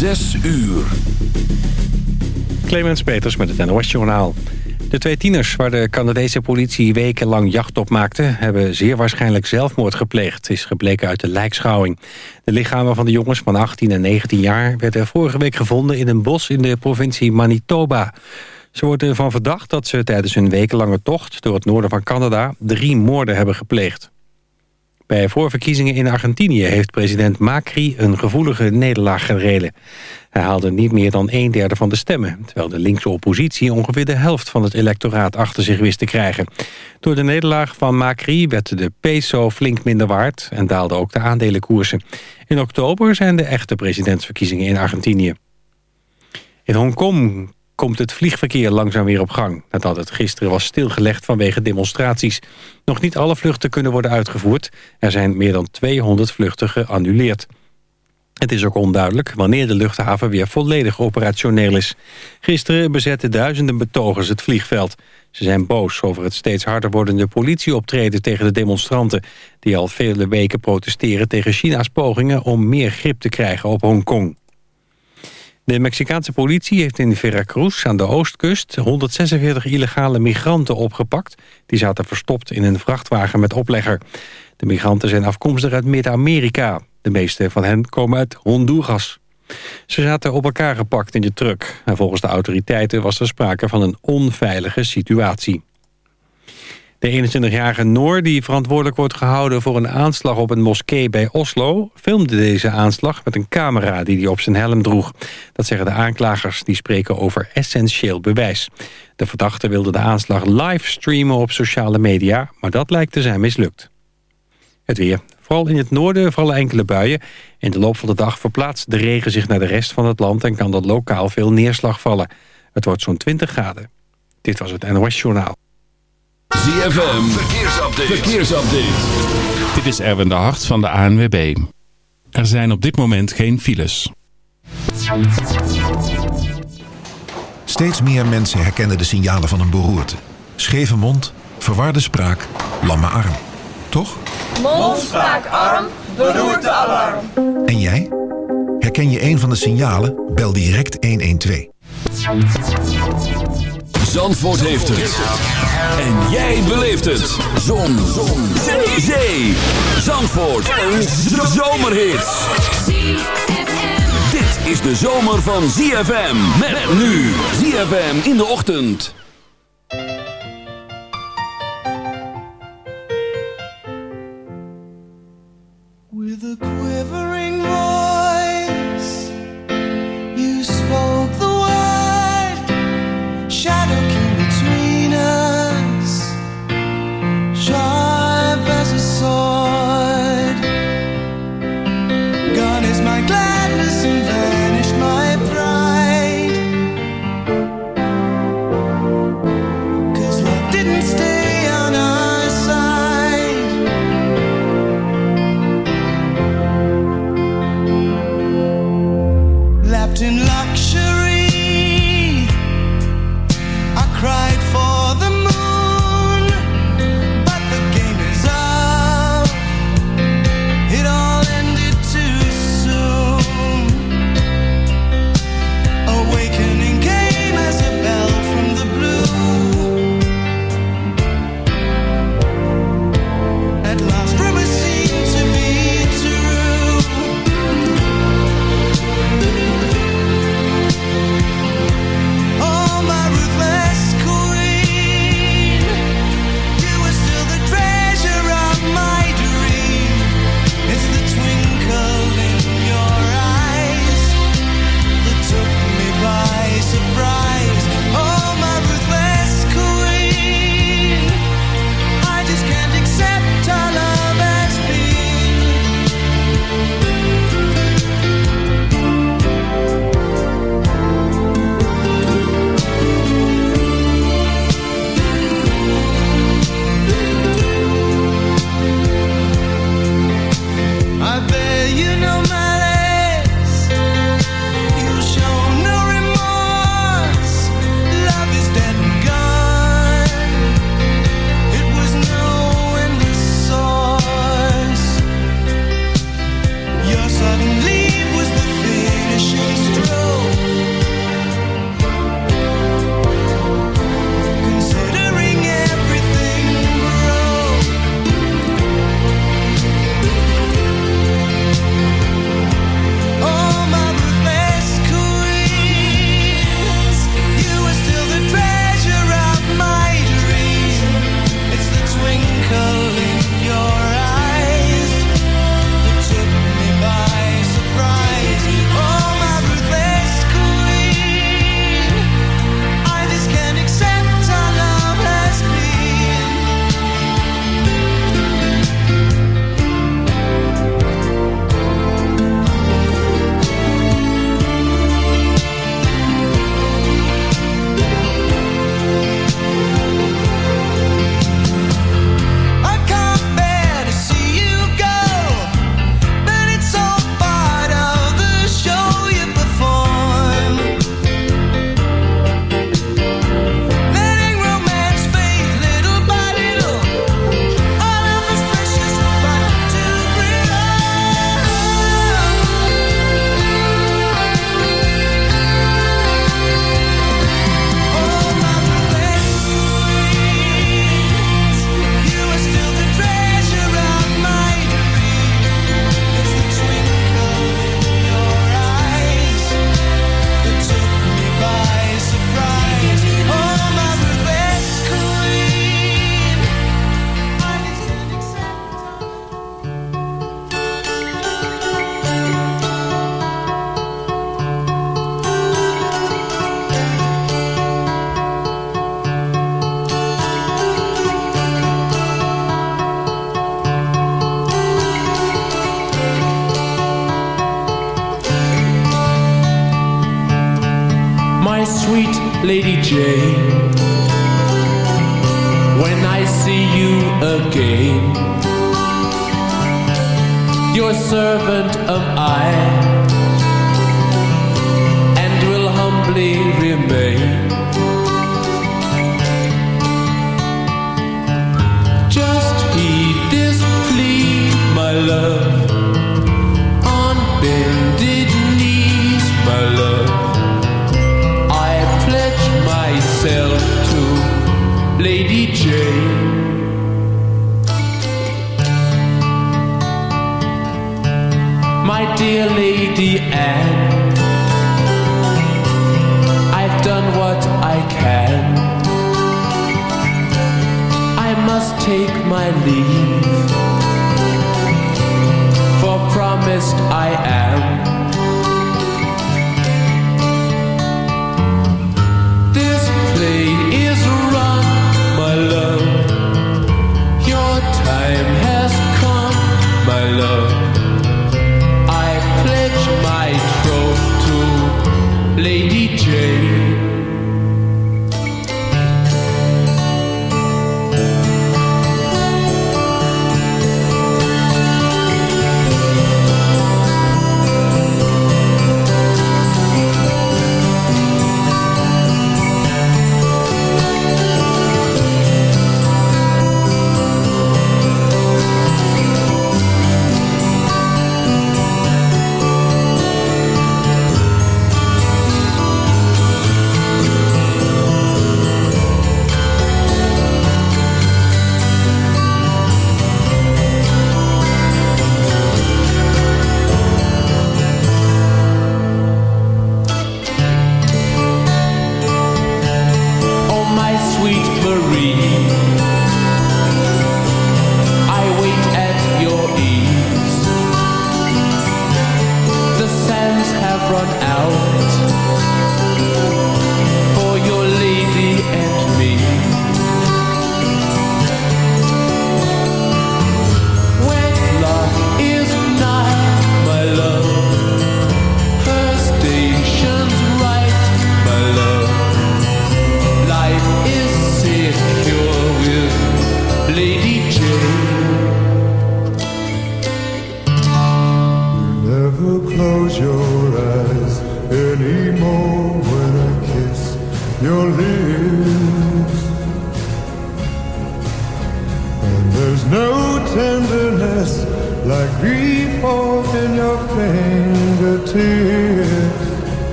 Zes uur. Clemens Peters met het NOS-journaal. De twee tieners waar de Canadese politie wekenlang jacht op maakte... hebben zeer waarschijnlijk zelfmoord gepleegd, is gebleken uit de lijkschouwing. De lichamen van de jongens van 18 en 19 jaar... werden vorige week gevonden in een bos in de provincie Manitoba. Ze worden ervan verdacht dat ze tijdens hun wekenlange tocht... door het noorden van Canada drie moorden hebben gepleegd. Bij voorverkiezingen in Argentinië heeft president Macri een gevoelige nederlaag gereden. Hij haalde niet meer dan een derde van de stemmen... terwijl de linkse oppositie ongeveer de helft van het electoraat achter zich wist te krijgen. Door de nederlaag van Macri werd de peso flink minder waard... en daalden ook de aandelenkoersen. In oktober zijn de echte presidentsverkiezingen in Argentinië. In Hongkong komt het vliegverkeer langzaam weer op gang... nadat het gisteren was stilgelegd vanwege demonstraties. Nog niet alle vluchten kunnen worden uitgevoerd. Er zijn meer dan 200 vluchten geannuleerd. Het is ook onduidelijk wanneer de luchthaven weer volledig operationeel is. Gisteren bezetten duizenden betogers het vliegveld. Ze zijn boos over het steeds harder wordende politieoptreden tegen de demonstranten... die al vele weken protesteren tegen China's pogingen om meer grip te krijgen op Hongkong. De Mexicaanse politie heeft in Veracruz aan de oostkust 146 illegale migranten opgepakt. Die zaten verstopt in een vrachtwagen met oplegger. De migranten zijn afkomstig uit Midden-Amerika. De meeste van hen komen uit Honduras. Ze zaten op elkaar gepakt in de truck. En volgens de autoriteiten was er sprake van een onveilige situatie. De 21-jarige Noor, die verantwoordelijk wordt gehouden voor een aanslag op een moskee bij Oslo, filmde deze aanslag met een camera die hij op zijn helm droeg. Dat zeggen de aanklagers, die spreken over essentieel bewijs. De verdachte wilde de aanslag livestreamen op sociale media, maar dat lijkt te zijn mislukt. Het weer. Vooral in het noorden vallen enkele buien. In de loop van de dag verplaatst de regen zich naar de rest van het land... en kan dat lokaal veel neerslag vallen. Het wordt zo'n 20 graden. Dit was het NOS Journaal. ZFM, verkeersupdate. verkeersupdate. Dit is Erwin de Hart van de ANWB. Er zijn op dit moment geen files. Steeds meer mensen herkennen de signalen van een beroerte. Scheve mond, verwarde spraak, lamme arm. Toch? Mond, spraak, arm, beroerte, alarm. En jij? Herken je een van de signalen? Bel direct 112. Zandvoort heeft het. En jij beleeft het. Zon. Zon. Zee. Zee. Zandvoort. Een zomerhit. Dit is de zomer van ZFM. Met nu. ZFM in de ochtend. With a quivering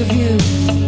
of you.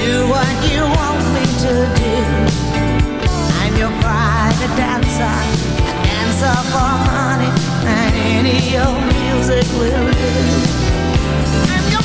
I'll do what you want me to do. I'm your private dancer, a dancer for money, and any old music will do. I'm your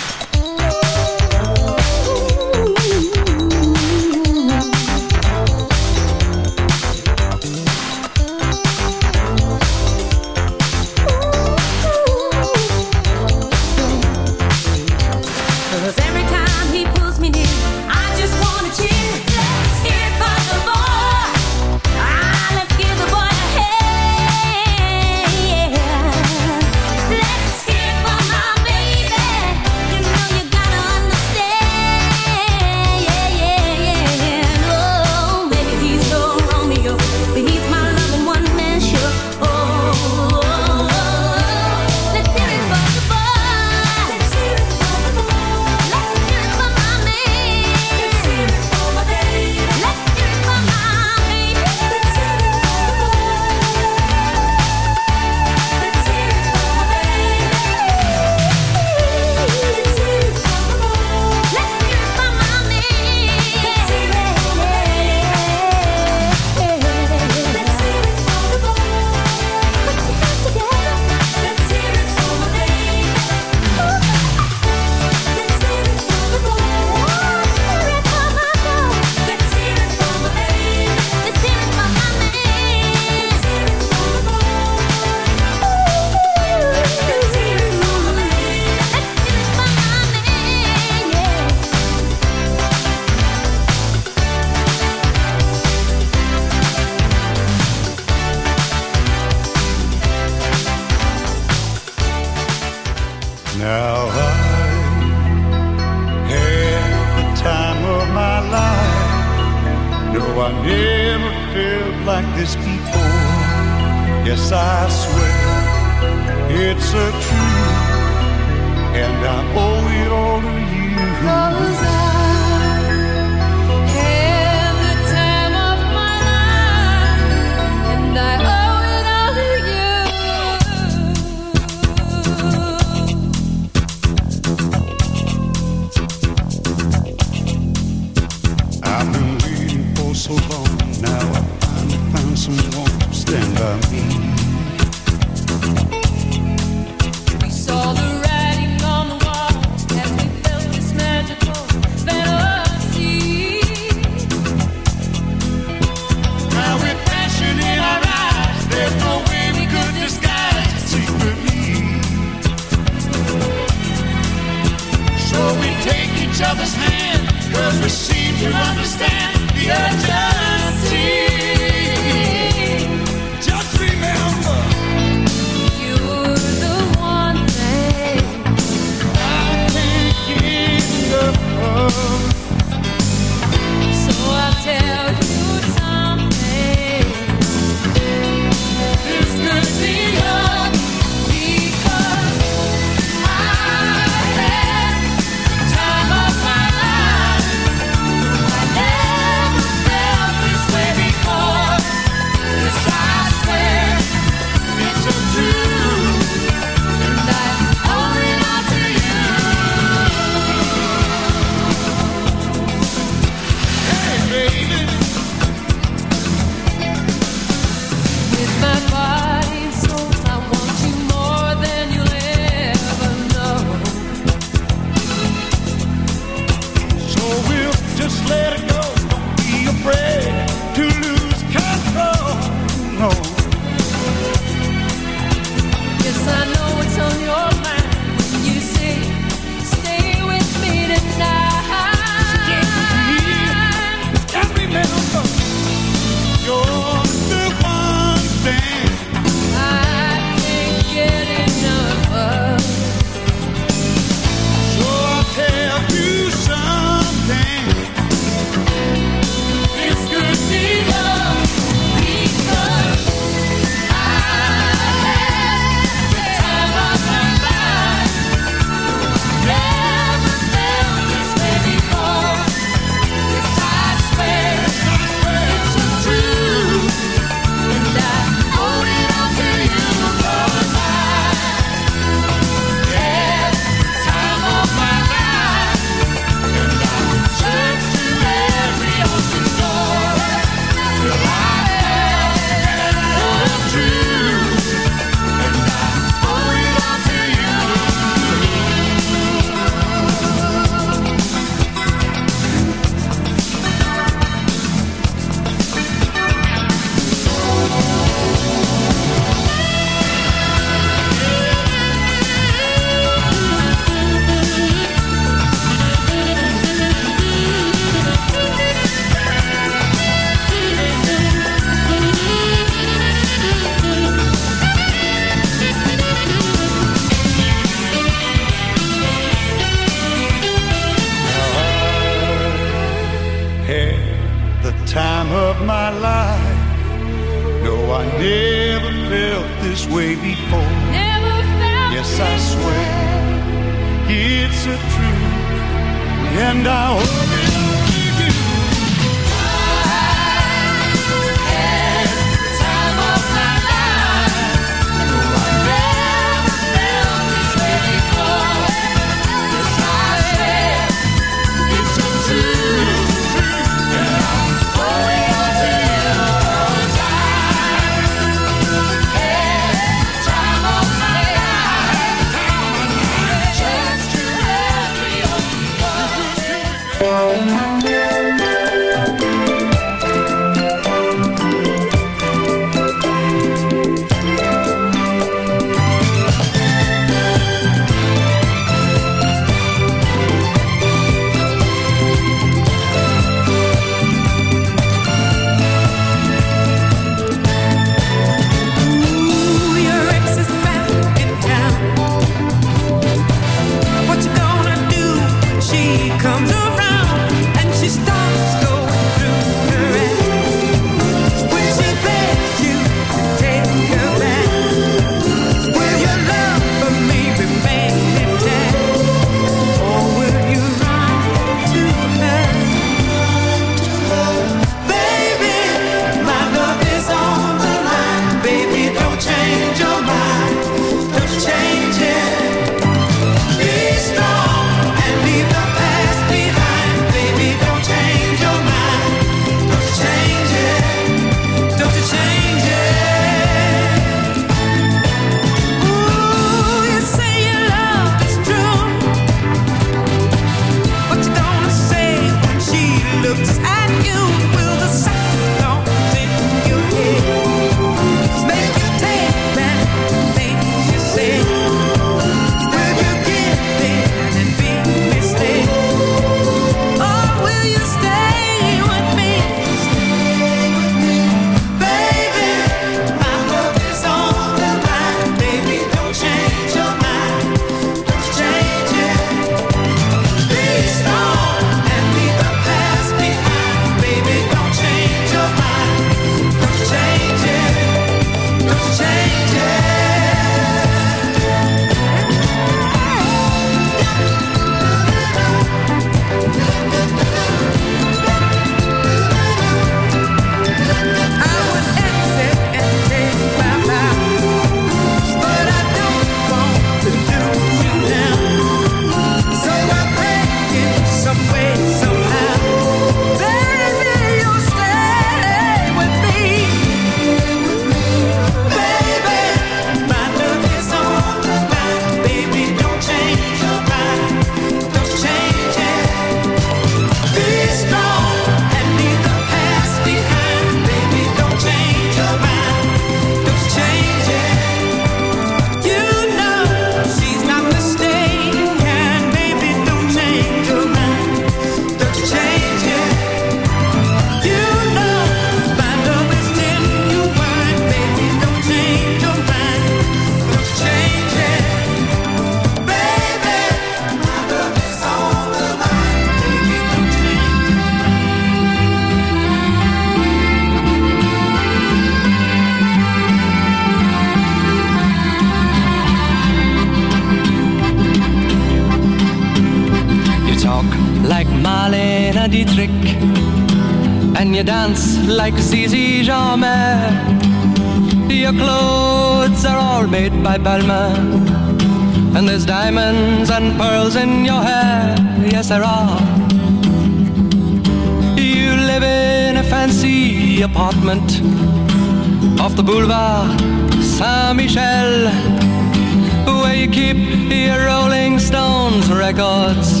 keep your Rolling Stones records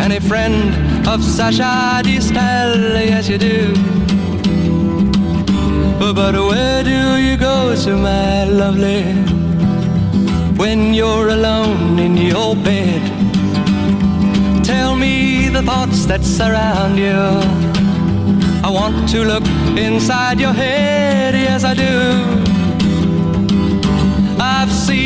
and a friend of Sacha Distel. Yes, you do. But where do you go to, my lovely, when you're alone in your bed? Tell me the thoughts that surround you. I want to look inside your head, yes, I do.